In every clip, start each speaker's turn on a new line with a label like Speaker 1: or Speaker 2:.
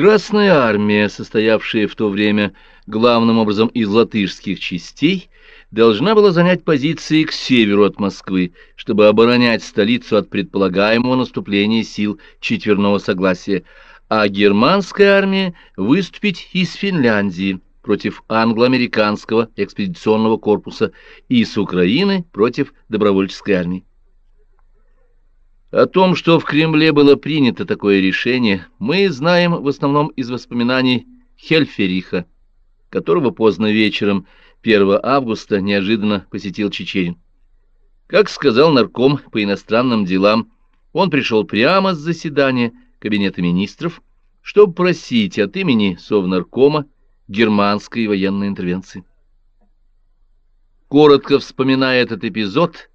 Speaker 1: Красная армия, состоявшая в то время главным образом из латышских частей, должна была занять позиции к северу от Москвы, чтобы оборонять столицу от предполагаемого наступления сил четверного согласия, а германская армия выступить из Финляндии против англо-американского экспедиционного корпуса и с Украины против добровольческой армии. О том, что в Кремле было принято такое решение, мы знаем в основном из воспоминаний Хельфериха, которого поздно вечером 1 августа неожиданно посетил Чечерин. Как сказал нарком по иностранным делам, он пришел прямо с заседания Кабинета министров, чтобы просить от имени Совнаркома германской военной интервенции. Коротко вспоминая этот эпизод,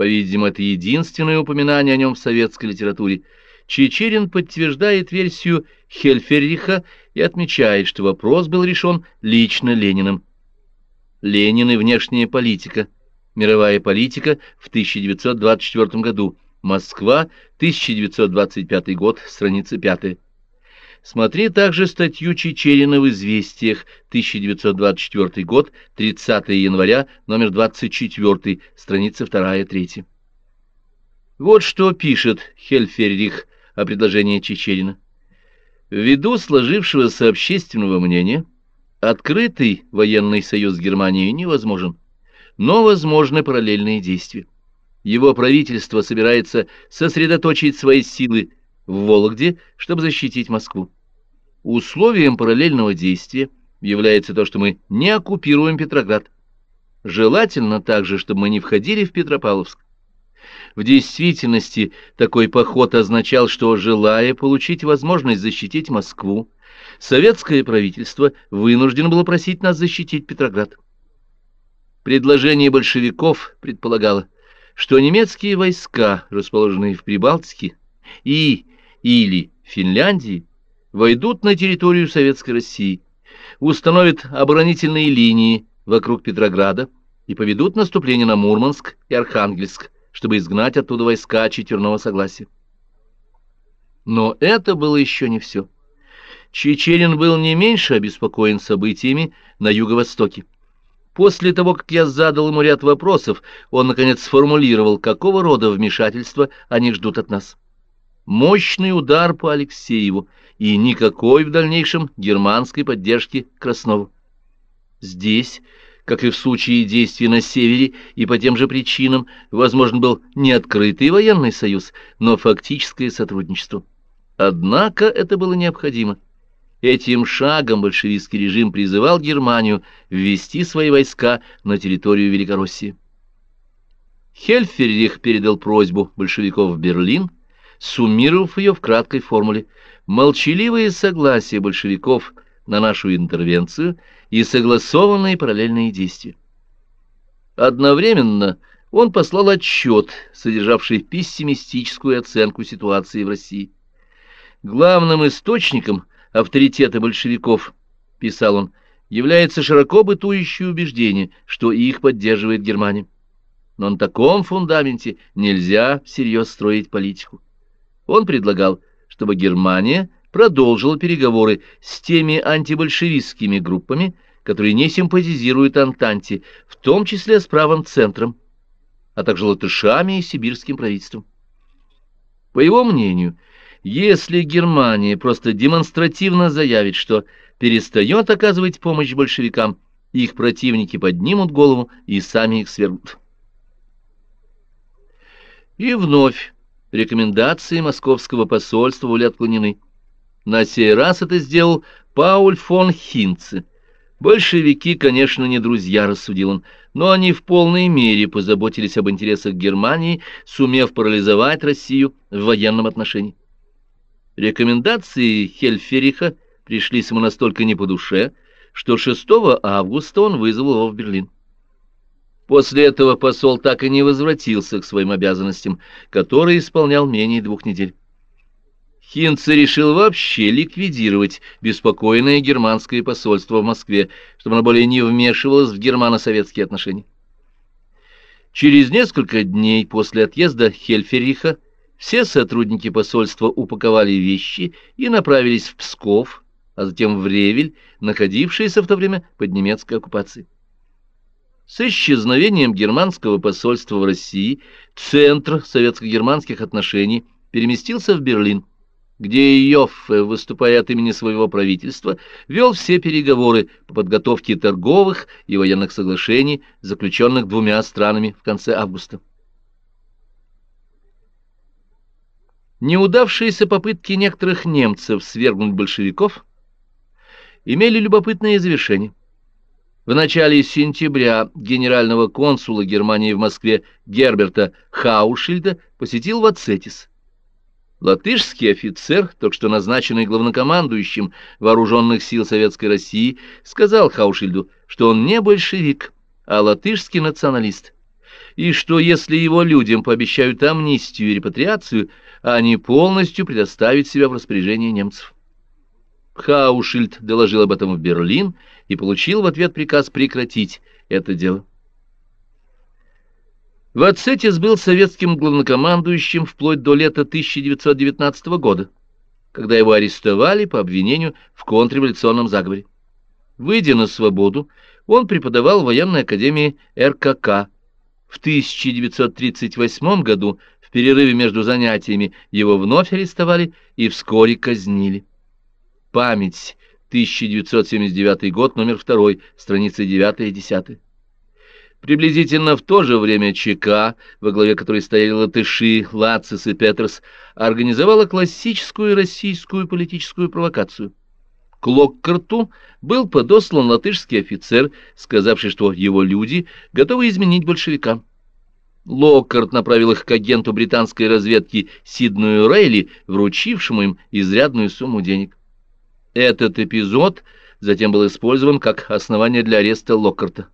Speaker 1: по-видимому, это единственное упоминание о нем в советской литературе, Чечерин подтверждает версию Хельфериха и отмечает, что вопрос был решен лично Лениным. Ленин и внешняя политика. Мировая политика в 1924 году. Москва, 1925 год, страница 5. Смотри также статью Чечерина в «Известиях», 1924 год, 30 января, номер 24, страница 2-3. Вот что пишет Хельферрих о предложении Чечерина. Ввиду сложившегося общественного мнения, открытый военный союз с Германией невозможен, но возможны параллельные действия. Его правительство собирается сосредоточить свои силы в Вологде, чтобы защитить Москву. Условием параллельного действия является то, что мы не оккупируем Петроград. Желательно также, чтобы мы не входили в Петропавловск. В действительности такой поход означал, что, желая получить возможность защитить Москву, советское правительство вынуждено было просить нас защитить Петроград. Предложение большевиков предполагало, что немецкие войска, расположенные в Прибалтике и или Финляндии, войдут на территорию Советской России, установят оборонительные линии вокруг Петрограда и поведут наступление на Мурманск и Архангельск, чтобы изгнать оттуда войска четверного согласия. Но это было еще не все. Чечерин был не меньше обеспокоен событиями на юго-востоке. После того, как я задал ему ряд вопросов, он, наконец, сформулировал, какого рода вмешательства они ждут от нас. Мощный удар по Алексееву и никакой в дальнейшем германской поддержки Краснову. Здесь, как и в случае действий на севере и по тем же причинам, возможен был не открытый военный союз, но фактическое сотрудничество. Однако это было необходимо. Этим шагом большевистский режим призывал Германию ввести свои войска на территорию Великороссии. Хельферих передал просьбу большевиков в Берлин, суммировав ее в краткой формуле «молчаливое согласие большевиков на нашу интервенцию и согласованные параллельные действия». Одновременно он послал отчет, содержавший пессимистическую оценку ситуации в России. Главным источником авторитета большевиков, писал он, является широко бытующее убеждение, что их поддерживает Германия. Но на таком фундаменте нельзя всерьез строить политику. Он предлагал, чтобы Германия продолжила переговоры с теми антибольшевистскими группами, которые не симпатизируют Антанте, в том числе с правым центром, а также латышами и сибирским правительством. По его мнению, если Германия просто демонстративно заявит, что перестает оказывать помощь большевикам, их противники поднимут голову и сами их свергнут. И вновь рекомендации московского посольства были отклонены. На сей раз это сделал Пауль фон Хинце. Большевики, конечно, не друзья, рассудил он, но они в полной мере позаботились об интересах Германии, сумев парализовать Россию в военном отношении. Рекомендации Хельфериха пришлись ему настолько не по душе, что 6 августа он вызвал его в Берлин. После этого посол так и не возвратился к своим обязанностям, которые исполнял менее двух недель. Хинце решил вообще ликвидировать беспокойное германское посольство в Москве, чтобы оно более не вмешивалось в германо-советские отношения. Через несколько дней после отъезда Хельфериха Все сотрудники посольства упаковали вещи и направились в Псков, а затем в Ревель, находившийся в то время под немецкой оккупацией. С исчезновением германского посольства в России центр советско-германских отношений переместился в Берлин, где Йоффе, выступая от имени своего правительства, вел все переговоры по подготовке торговых и военных соглашений, заключенных двумя странами в конце августа. Неудавшиеся попытки некоторых немцев свергнуть большевиков имели любопытное завершение. В начале сентября генерального консула Германии в Москве Герберта Хаушильда посетил Вацетис. Латышский офицер, только что назначенный главнокомандующим вооруженных сил Советской России, сказал Хаушильду, что он не большевик, а латышский националист, и что если его людям пообещают амнистию и репатриацию, они полностью предоставят себя в распоряжение немцев. Хаушильд доложил об этом в Берлин и получил в ответ приказ прекратить это дело. Вацетис был советским главнокомандующим вплоть до лета 1919 года, когда его арестовали по обвинению в контрреволюционном заговоре. Выйдя на свободу, он преподавал в военной академии РКК. В 1938 году в перерыве между занятиями его вновь арестовали и вскоре казнили. Память. 1979 год, номер 2, страницы 9 и 10. Приблизительно в то же время ЧК, во главе которой стояли латыши, Лацис и Петерс, организовала классическую российскую политическую провокацию. К Локкарту был подослан латышский офицер, сказавший, что его люди готовы изменить большевикам. Локкарт направил их к агенту британской разведки Сидную Рейли, вручившему им изрядную сумму денег. Этот эпизод затем был использован как основание для ареста Локкарта.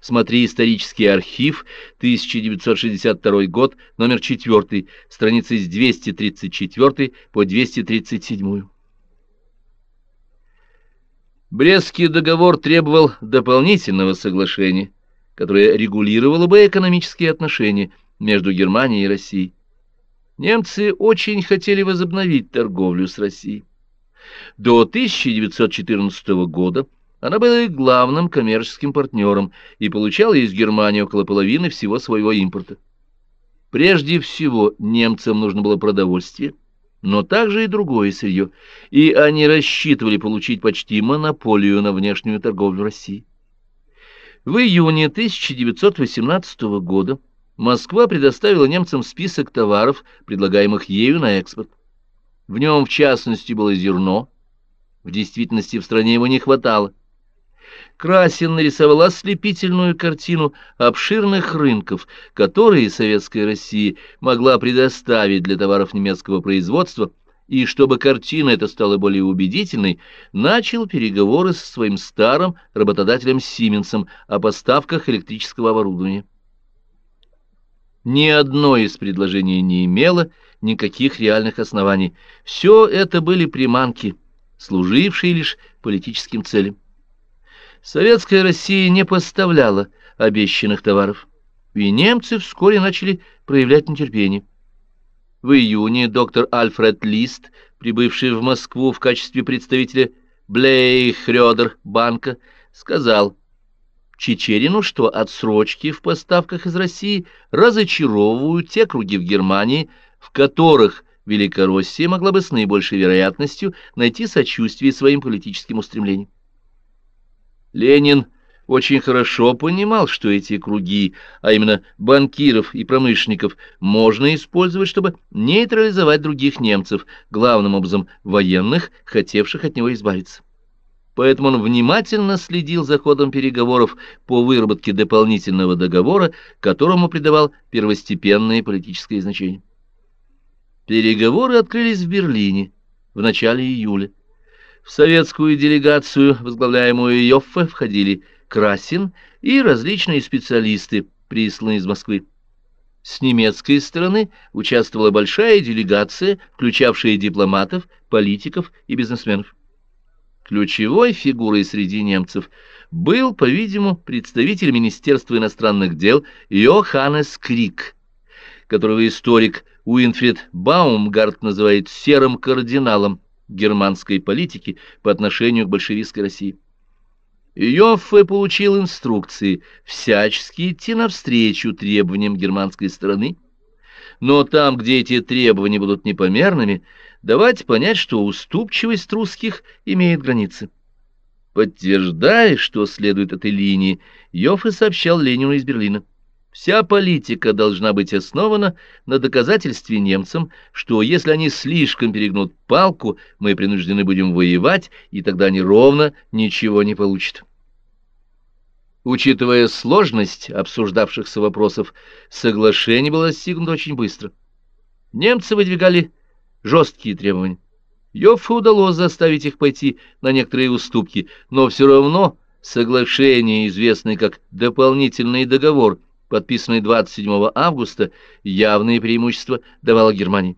Speaker 1: Смотри исторический архив, 1962 год, номер 4, страницы с 234 по 237. Брестский договор требовал дополнительного соглашения, которое регулировало бы экономические отношения между Германией и Россией. Немцы очень хотели возобновить торговлю с Россией. До 1914 года она была главным коммерческим партнером и получала из Германии около половины всего своего импорта. Прежде всего немцам нужно было продовольствие, но также и другое сырье, и они рассчитывали получить почти монополию на внешнюю торговлю России. В июне 1918 года Москва предоставила немцам список товаров, предлагаемых ею на экспорт. В нем, в частности, было зерно. В действительности в стране его не хватало. Красин нарисовал ослепительную картину обширных рынков, которые Советская Россия могла предоставить для товаров немецкого производства, и чтобы картина эта стала более убедительной, начал переговоры со своим старым работодателем Сименсом о поставках электрического оборудования. Ни одно из предложений не имело никаких реальных оснований. Все это были приманки, служившие лишь политическим целям. Советская Россия не поставляла обещанных товаров, и немцы вскоре начали проявлять нетерпение. В июне доктор Альфред Лист, прибывший в Москву в качестве представителя Блейхрёдер банка, сказал Чечерину, что отсрочки в поставках из России разочаровывают те круги в Германии, в которых Великороссия могла бы с наибольшей вероятностью найти сочувствие своим политическим устремлениям. Ленин очень хорошо понимал, что эти круги, а именно банкиров и промышленников, можно использовать, чтобы нейтрализовать других немцев, главным образом военных, хотевших от него избавиться. Поэтому он внимательно следил за ходом переговоров по выработке дополнительного договора, которому придавал первостепенное политическое значение. Переговоры открылись в Берлине в начале июля. В советскую делегацию, возглавляемую Йоффе, входили Красин и различные специалисты, присланные из Москвы. С немецкой стороны участвовала большая делегация, включавшая дипломатов, политиков и бизнесменов. Ключевой фигурой среди немцев был, по-видимому, представитель Министерства иностранных дел Йоханнес Крик – которого историк Уинфрид Баумгарт называет серым кардиналом германской политики по отношению к большевистской России. Йоффе получил инструкции всячески идти навстречу требованиям германской стороны, но там, где эти требования будут непомерными, давать понять, что уступчивость русских имеет границы. Подтверждая, что следует этой линии, Йоффе сообщал Ленину из Берлина. Вся политика должна быть основана на доказательстве немцам, что если они слишком перегнут палку, мы принуждены будем воевать, и тогда они ровно ничего не получат. Учитывая сложность обсуждавшихся вопросов, соглашение было достигнуто очень быстро. Немцы выдвигали жесткие требования. Йоффу удалось заставить их пойти на некоторые уступки, но все равно соглашение, известное как «дополнительный договор», подписанный 27 августа, явные преимущества давало Германии.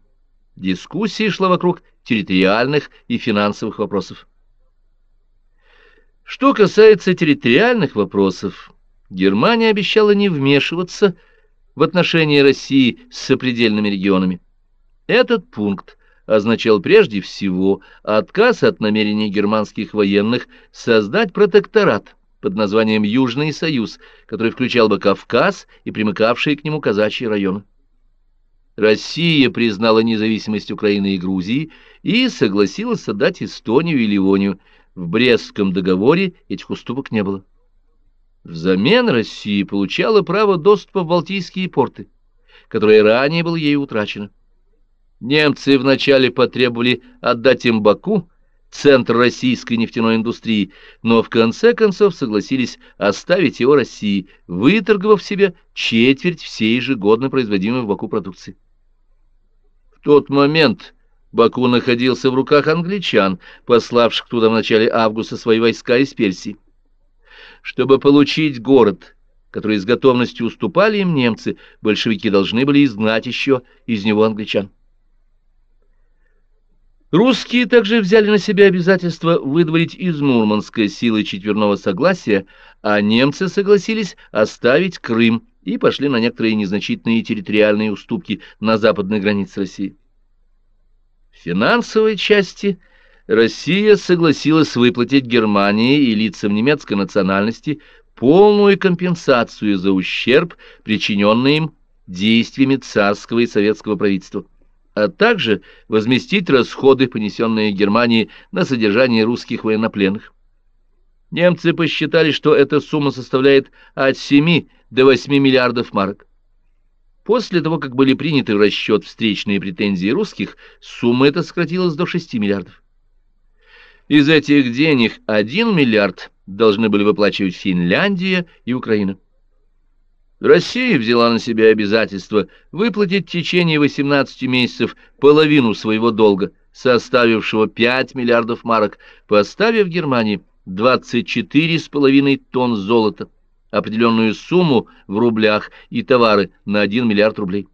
Speaker 1: Дискуссия шла вокруг территориальных и финансовых вопросов. Что касается территориальных вопросов, Германия обещала не вмешиваться в отношения России с сопредельными регионами. Этот пункт означал прежде всего отказ от намерений германских военных создать протекторат под названием Южный Союз, который включал бы Кавказ и примыкавшие к нему казачьи районы. Россия признала независимость Украины и Грузии и согласилась отдать Эстонию и Ливонию. В Брестском договоре этих уступок не было. Взамен Россия получала право доступа в Балтийские порты, которое ранее было ей утрачено. Немцы вначале потребовали отдать им Баку, центр российской нефтяной индустрии, но в конце концов согласились оставить его России, выторговав себе четверть всей ежегодно производимой в Баку продукции. В тот момент Баку находился в руках англичан, пославших туда в начале августа свои войска из Персии. Чтобы получить город, который с готовностью уступали им немцы, большевики должны были изгнать еще из него англичан. Русские также взяли на себя обязательство выдворить из Мурманска силы четверного согласия, а немцы согласились оставить Крым и пошли на некоторые незначительные территориальные уступки на западной границе России. В финансовой части Россия согласилась выплатить Германии и лицам немецкой национальности полную компенсацию за ущерб, причиненный им действиями царского и советского правительства а также возместить расходы, понесенные Германии на содержание русских военнопленных. Немцы посчитали, что эта сумма составляет от 7 до 8 миллиардов марок. После того, как были приняты в расчет встречные претензии русских, сумма эта сократилась до 6 миллиардов. Из этих денег 1 миллиард должны были выплачивать Финляндия и Украина. Россия взяла на себя обязательство выплатить в течение 18 месяцев половину своего долга, составившего 5 миллиардов марок, поставив Германии 24,5 тонн золота, определенную сумму в рублях и товары на 1 миллиард рублей.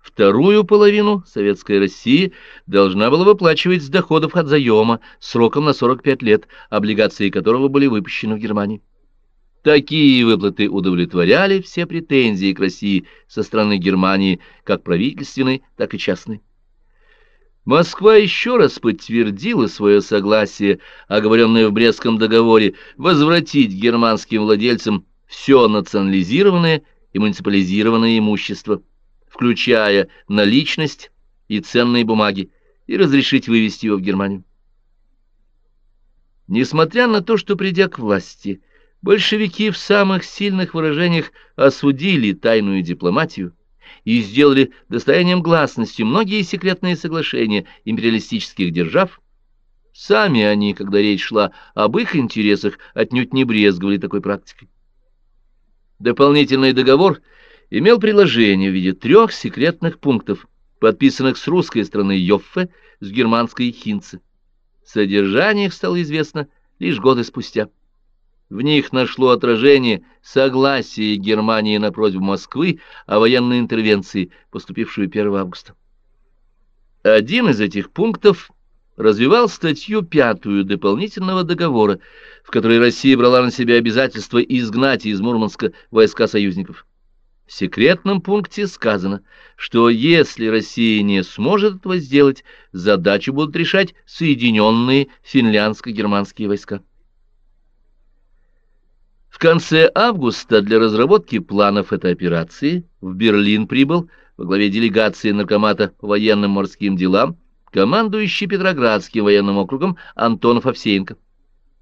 Speaker 1: Вторую половину Советская Россия должна была выплачивать с доходов от заема сроком на 45 лет, облигации которого были выпущены в Германии. Такие выплаты удовлетворяли все претензии к России со стороны Германии, как правительственной, так и частной. Москва еще раз подтвердила свое согласие, оговоренное в Брестском договоре, возвратить германским владельцам все национализированное и муниципализированное имущество, включая наличность и ценные бумаги, и разрешить вывести его в Германию. Несмотря на то, что, придя к власти, Большевики в самых сильных выражениях осудили тайную дипломатию и сделали достоянием гласности многие секретные соглашения империалистических держав. Сами они, когда речь шла об их интересах, отнюдь не брезговали такой практикой. Дополнительный договор имел приложение в виде трех секретных пунктов, подписанных с русской стороны Йоффе, с германской Хинце. Содержание их стало известно лишь годы спустя. В них нашло отражение согласие Германии на просьбу Москвы о военной интервенции, поступившую 1 августа. Один из этих пунктов развивал статью пятую дополнительного договора, в которой Россия брала на себя обязательство изгнать из Мурманска войска союзников. В секретном пункте сказано, что если Россия не сможет этого сделать, задачу будут решать соединенные финляндско-германские войска. В конце августа для разработки планов этой операции в Берлин прибыл во главе делегации Наркомата по военным морским делам командующий Петроградским военным округом Антонов Овсеенко.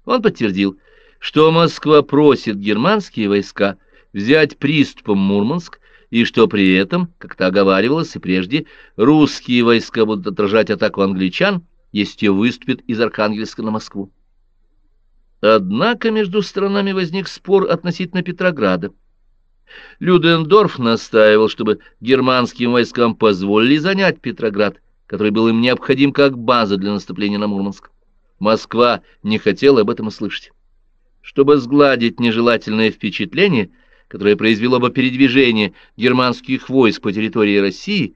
Speaker 1: Он подтвердил, что Москва просит германские войска взять приступом Мурманск, и что при этом, как-то оговаривалось и прежде, русские войска будут отражать атаку англичан, если те выступят из Архангельска на Москву. Однако между сторонами возник спор относительно Петрограда. Людендорф настаивал, чтобы германским войскам позволили занять Петроград, который был им необходим как база для наступления на Мурманск. Москва не хотела об этом и слышать. Чтобы сгладить нежелательное впечатление, которое произвело бы передвижение германских войск по территории России,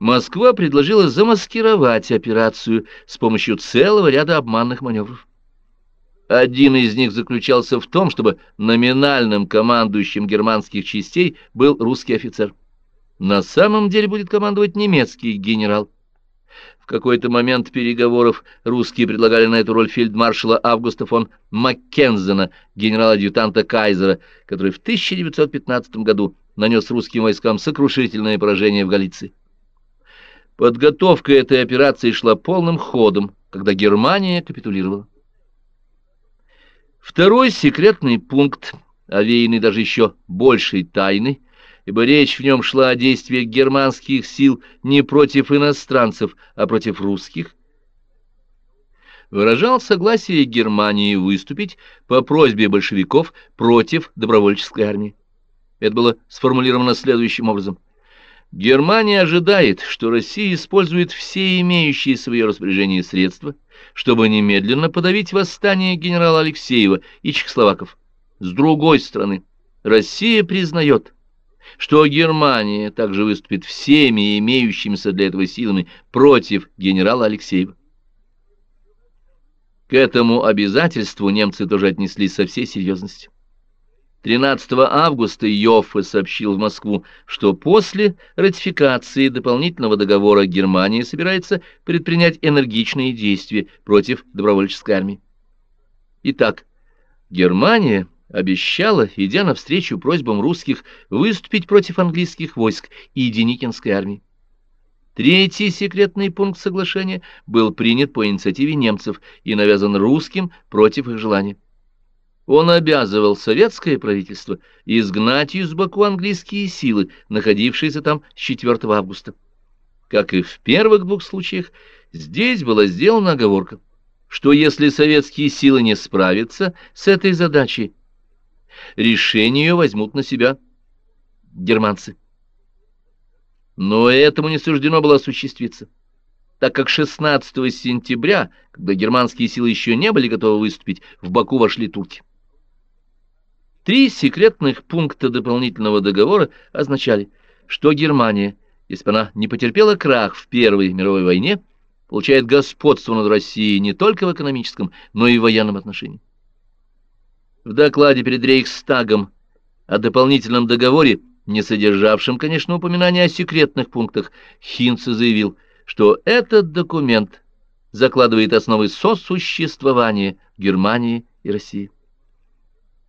Speaker 1: Москва предложила замаскировать операцию с помощью целого ряда обманных маневров. Один из них заключался в том, чтобы номинальным командующим германских частей был русский офицер. На самом деле будет командовать немецкий генерал какой-то момент переговоров русские предлагали на эту роль фельдмаршала Августа фон Маккензена, генерал-адъютанта Кайзера, который в 1915 году нанес русским войскам сокрушительное поражение в Галиции. Подготовка этой операции шла полным ходом, когда Германия капитулировала. Второй секретный пункт, овеянный даже еще большей тайной, ибо речь в нем шла о действиях германских сил не против иностранцев, а против русских, выражал согласие Германии выступить по просьбе большевиков против добровольческой армии. Это было сформулировано следующим образом. Германия ожидает, что Россия использует все имеющие в свое распоряжение средства, чтобы немедленно подавить восстание генерала Алексеева и чехословаков. С другой стороны, Россия признает, что Германия также выступит всеми имеющимися для этого силами против генерала Алексеева. К этому обязательству немцы тоже отнеслись со всей серьезностью. 13 августа Йоффе сообщил в Москву, что после ратификации дополнительного договора Германия собирается предпринять энергичные действия против добровольческой армии. Итак, Германия обещала, идя навстречу просьбам русских, выступить против английских войск и Деникинской армии. Третий секретный пункт соглашения был принят по инициативе немцев и навязан русским против их желания. Он обязывал советское правительство изгнать из Баку английские силы, находившиеся там с 4 августа. Как и в первых двух случаях, здесь была сделана оговорка, что если советские силы не справятся с этой задачей, решение возьмут на себя германцы. Но этому не суждено было осуществиться, так как 16 сентября, когда германские силы еще не были готовы выступить, в Баку вошли турки. Три секретных пункта дополнительного договора означали, что Германия, если она не потерпела крах в Первой мировой войне, получает господство над Россией не только в экономическом, но и в военном отношении. В докладе перед Рейхстагом о дополнительном договоре, не содержавшем, конечно, упоминания о секретных пунктах, Хинце заявил, что этот документ закладывает основы сосуществования Германии и России.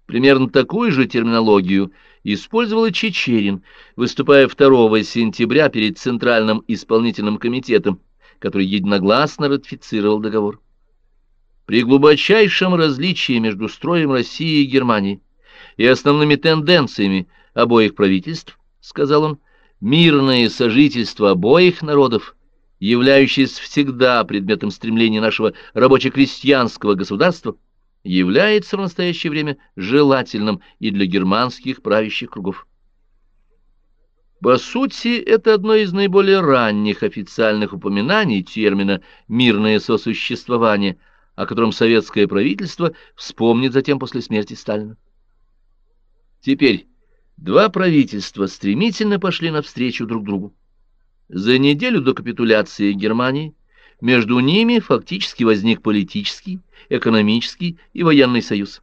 Speaker 1: Примерно такую же терминологию использовал и Чечерин, выступая 2 сентября перед Центральным исполнительным комитетом, который единогласно ратифицировал договор. При глубочайшем различии между строем России и Германии и основными тенденциями обоих правительств, сказал он, мирное сожительство обоих народов, являющееся всегда предметом стремления нашего рабоче-крестьянского государства, является в настоящее время желательным и для германских правящих кругов. По сути, это одно из наиболее ранних официальных упоминаний термина «мирное сосуществование», о котором советское правительство вспомнит затем после смерти Сталина. Теперь два правительства стремительно пошли навстречу друг другу. За неделю до капитуляции Германии между ними фактически возник политический, экономический и военный союз.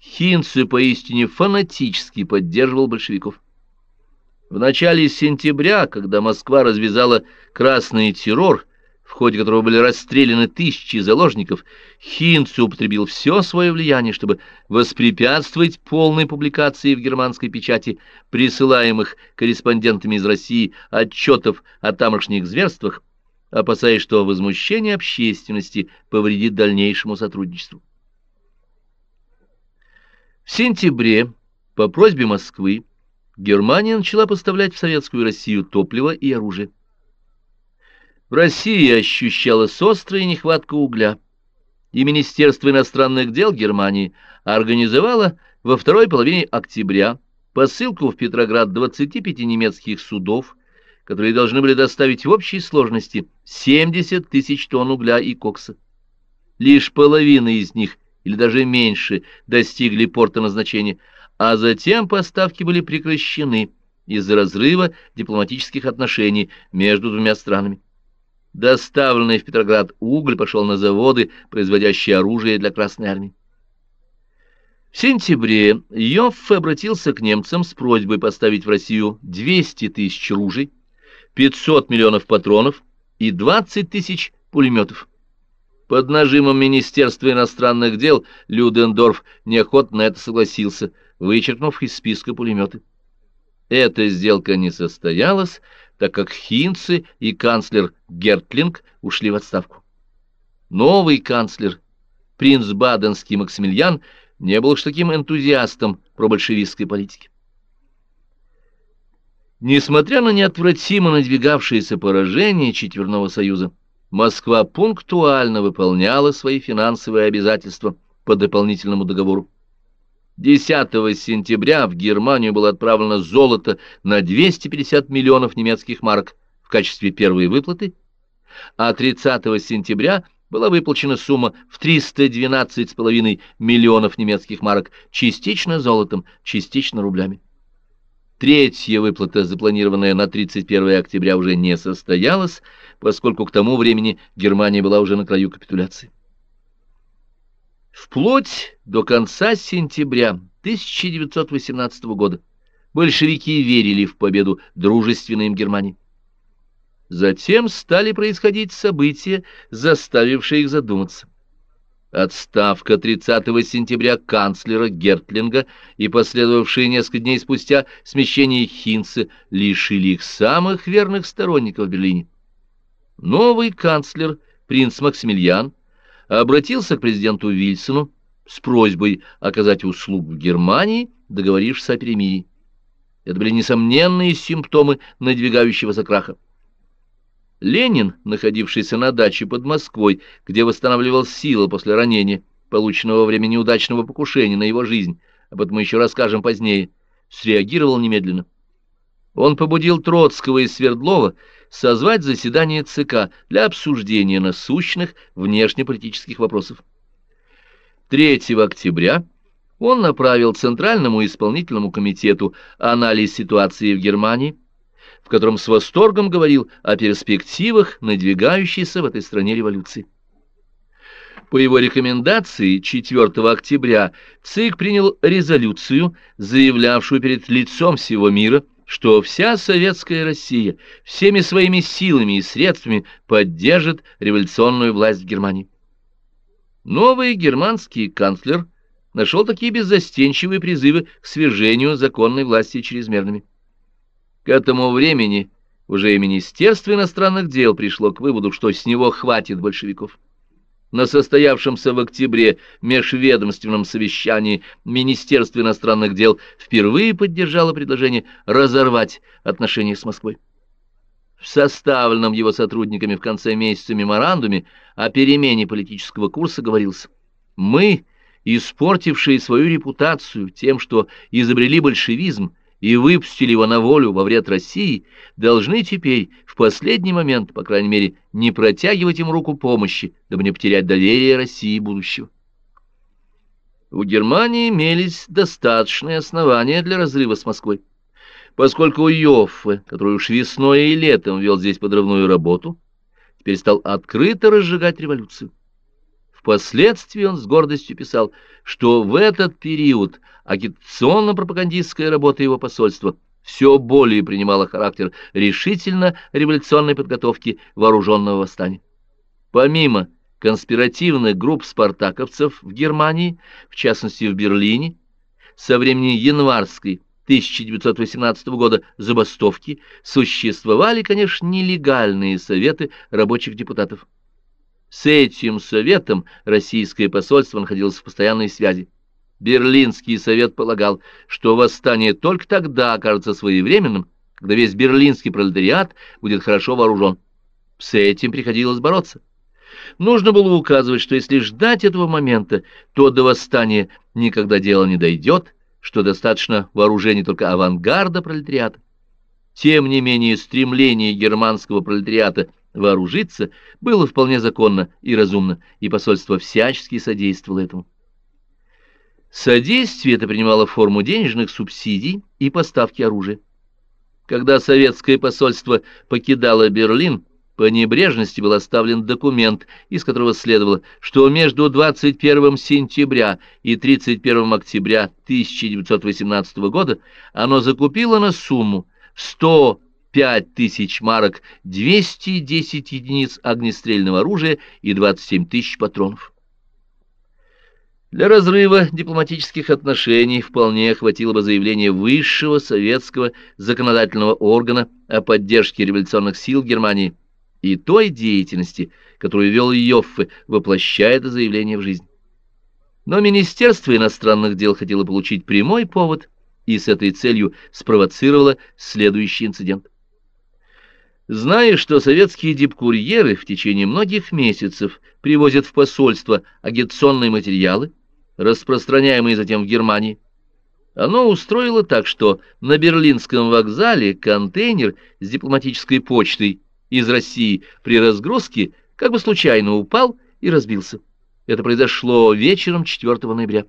Speaker 1: Хинце поистине фанатически поддерживал большевиков. В начале сентября, когда Москва развязала красный террор, в ходе которого были расстреляны тысячи заложников, Хинц употребил все свое влияние, чтобы воспрепятствовать полной публикации в германской печати присылаемых корреспондентами из России отчетов о тамошних зверствах, опасаясь, что возмущение общественности повредит дальнейшему сотрудничеству. В сентябре по просьбе Москвы Германия начала поставлять в Советскую Россию топливо и оружие. В России ощущалась острая нехватка угля, и Министерство иностранных дел Германии организовало во второй половине октября посылку в Петроград 25 немецких судов, которые должны были доставить в общей сложности 70 тысяч тонн угля и кокса. Лишь половина из них, или даже меньше, достигли порта назначения, а затем поставки были прекращены из-за разрыва дипломатических отношений между двумя странами. Доставленный в Петроград уголь пошел на заводы, производящие оружие для Красной Армии. В сентябре Йоффе обратился к немцам с просьбой поставить в Россию 200 тысяч ружей, 500 миллионов патронов и 20 тысяч пулеметов. Под нажимом Министерства иностранных дел Людендорф неохотно на это согласился, вычеркнув из списка пулеметы. Эта сделка не состоялась, так как Хинце и канцлер Гертлинг ушли в отставку. Новый канцлер, принц Баденский Максимилиан, не был уж таким энтузиастом про большевистской политики. Несмотря на неотвратимо надвигавшееся поражение Четверного Союза, Москва пунктуально выполняла свои финансовые обязательства по дополнительному договору. 10 сентября в Германию было отправлено золото на 250 миллионов немецких марок в качестве первой выплаты, а 30 сентября была выплачена сумма в 312,5 миллионов немецких марок, частично золотом, частично рублями. Третья выплата, запланированная на 31 октября, уже не состоялась, поскольку к тому времени Германия была уже на краю капитуляции. Вплоть до конца сентября 1918 года большевики верили в победу дружественной им Германии. Затем стали происходить события, заставившие их задуматься. Отставка 30 сентября канцлера Гертлинга и последовавшие несколько дней спустя смещение Хинца лишили их самых верных сторонников в Берлине. Новый канцлер, принц Максимилиан, обратился к президенту Вильсону с просьбой оказать услугу Германии, договорившись о перемирии. Это были несомненные симптомы надвигающегося краха. Ленин, находившийся на даче под Москвой, где восстанавливал силы после ранения, полученного во время неудачного покушения на его жизнь, об этом мы еще расскажем позднее, среагировал немедленно. Он побудил Троцкого и Свердлова созвать заседание ЦК для обсуждения насущных внешнеполитических вопросов. 3 октября он направил Центральному исполнительному комитету анализ ситуации в Германии, в котором с восторгом говорил о перспективах надвигающейся в этой стране революции. По его рекомендации 4 октября ЦИК принял резолюцию, заявлявшую перед лицом всего мира – что вся советская Россия всеми своими силами и средствами поддержит революционную власть в Германии. Новый германский канцлер нашел такие беззастенчивые призывы к свержению законной власти чрезмерными. К этому времени уже и Министерство иностранных дел пришло к выводу, что с него хватит большевиков. На состоявшемся в октябре межведомственном совещании Министерство иностранных дел впервые поддержало предложение разорвать отношения с Москвой. В составленном его сотрудниками в конце месяца меморандуме о перемене политического курса говорилось «Мы, испортившие свою репутацию тем, что изобрели большевизм, и выпустили его на волю во вред России, должны теперь, в последний момент, по крайней мере, не протягивать им руку помощи, дабы не потерять доверие России будущего. У Германии имелись достаточные основания для разрыва с Москвой. Поскольку Йоффе, который уж весной и летом вел здесь подрывную работу, теперь стал открыто разжигать революцию. Впоследствии он с гордостью писал, что в этот период агитационно-пропагандистская работа его посольства все более принимала характер решительно революционной подготовки вооруженного восстания. Помимо конспиративных групп спартаковцев в Германии, в частности в Берлине, со времени январской 1918 года забастовки существовали, конечно, нелегальные советы рабочих депутатов. С этим советом российское посольство находилось в постоянной связи. Берлинский совет полагал, что восстание только тогда окажется своевременным, когда весь берлинский пролетариат будет хорошо вооружен. С этим приходилось бороться. Нужно было указывать, что если ждать этого момента, то до восстания никогда дело не дойдет, что достаточно вооружений только авангарда пролетариата. Тем не менее, стремление германского пролетариата вооружиться, было вполне законно и разумно, и посольство всячески содействовало этому. Содействие это принимало форму денежных субсидий и поставки оружия. Когда советское посольство покидало Берлин, по небрежности был оставлен документ, из которого следовало, что между 21 сентября и 31 октября 1918 года оно закупило на сумму 100 5000 марок, 210 единиц огнестрельного оружия и 27 тысяч патронов. Для разрыва дипломатических отношений вполне хватило бы заявления высшего советского законодательного органа о поддержке революционных сил Германии и той деятельности, которую вел Йоффе, воплощая это заявление в жизнь. Но Министерство иностранных дел хотело получить прямой повод и с этой целью спровоцировало следующий инцидент. Зная, что советские дипкурьеры в течение многих месяцев привозят в посольство агитационные материалы, распространяемые затем в Германии. Оно устроило так, что на Берлинском вокзале контейнер с дипломатической почтой из России при разгрузке как бы случайно упал и разбился. Это произошло вечером 4 ноября.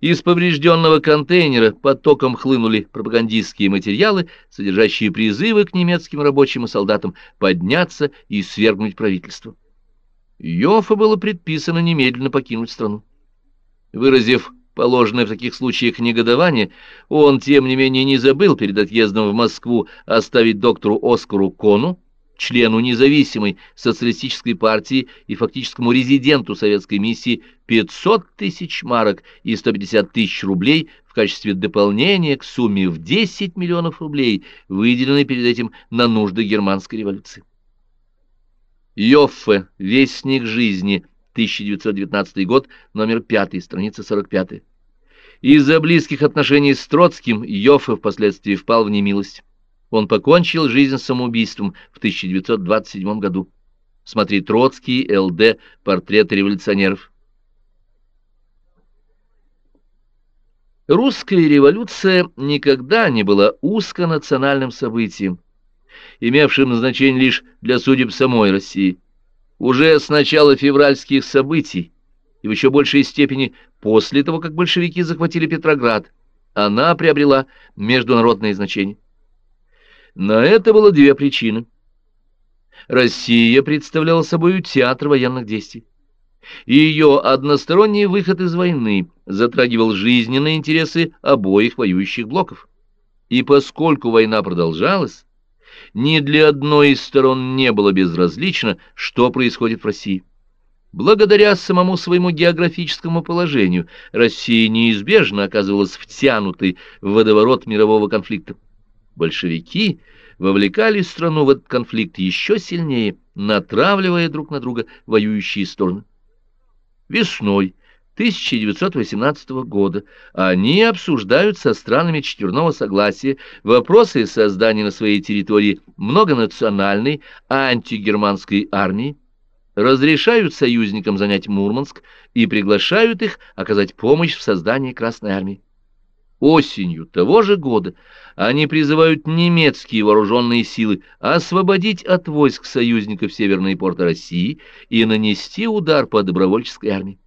Speaker 1: Из поврежденного контейнера потоком хлынули пропагандистские материалы, содержащие призывы к немецким рабочим и солдатам подняться и свергнуть правительство. Йоффе было предписано немедленно покинуть страну. Выразив положенное в таких случаях негодование, он, тем не менее, не забыл перед отъездом в Москву оставить доктору Оскару Кону, члену независимой социалистической партии и фактическому резиденту советской миссии 500 тысяч марок и 150 тысяч рублей в качестве дополнения к сумме в 10 миллионов рублей, выделенной перед этим на нужды германской революции. Йоффе, вестник жизни, 1919 год, номер 5, страница 45. Из-за близких отношений с Троцким Йоффе впоследствии впал в немилость. Он покончил жизнь самоубийством в 1927 году. Смотри Троцкий, ЛД, портрет революционеров. Русская революция никогда не была узконациональным событием, имевшим значение лишь для судеб самой России. Уже с начала февральских событий и в еще большей степени после того, как большевики захватили Петроград, она приобрела международное значение. На это было две причины. Россия представляла собой театр военных действий. Ее односторонний выход из войны затрагивал жизненные интересы обоих воюющих блоков. И поскольку война продолжалась, ни для одной из сторон не было безразлично, что происходит в России. Благодаря самому своему географическому положению Россия неизбежно оказывалась втянутой в водоворот мирового конфликта. Большевики вовлекали страну в этот конфликт еще сильнее, натравливая друг на друга воюющие стороны. Весной 1918 года они обсуждают со странами четверного согласия вопросы создания на своей территории многонациональной антигерманской армии, разрешают союзникам занять Мурманск и приглашают их оказать помощь в создании Красной армии. Осенью того же года они призывают немецкие вооруженные силы освободить от войск союзников северные порты России и нанести удар по добровольческой армии.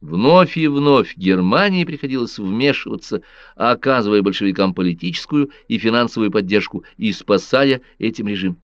Speaker 1: Вновь и вновь Германии приходилось вмешиваться, оказывая большевикам политическую и финансовую поддержку и спасая этим режим.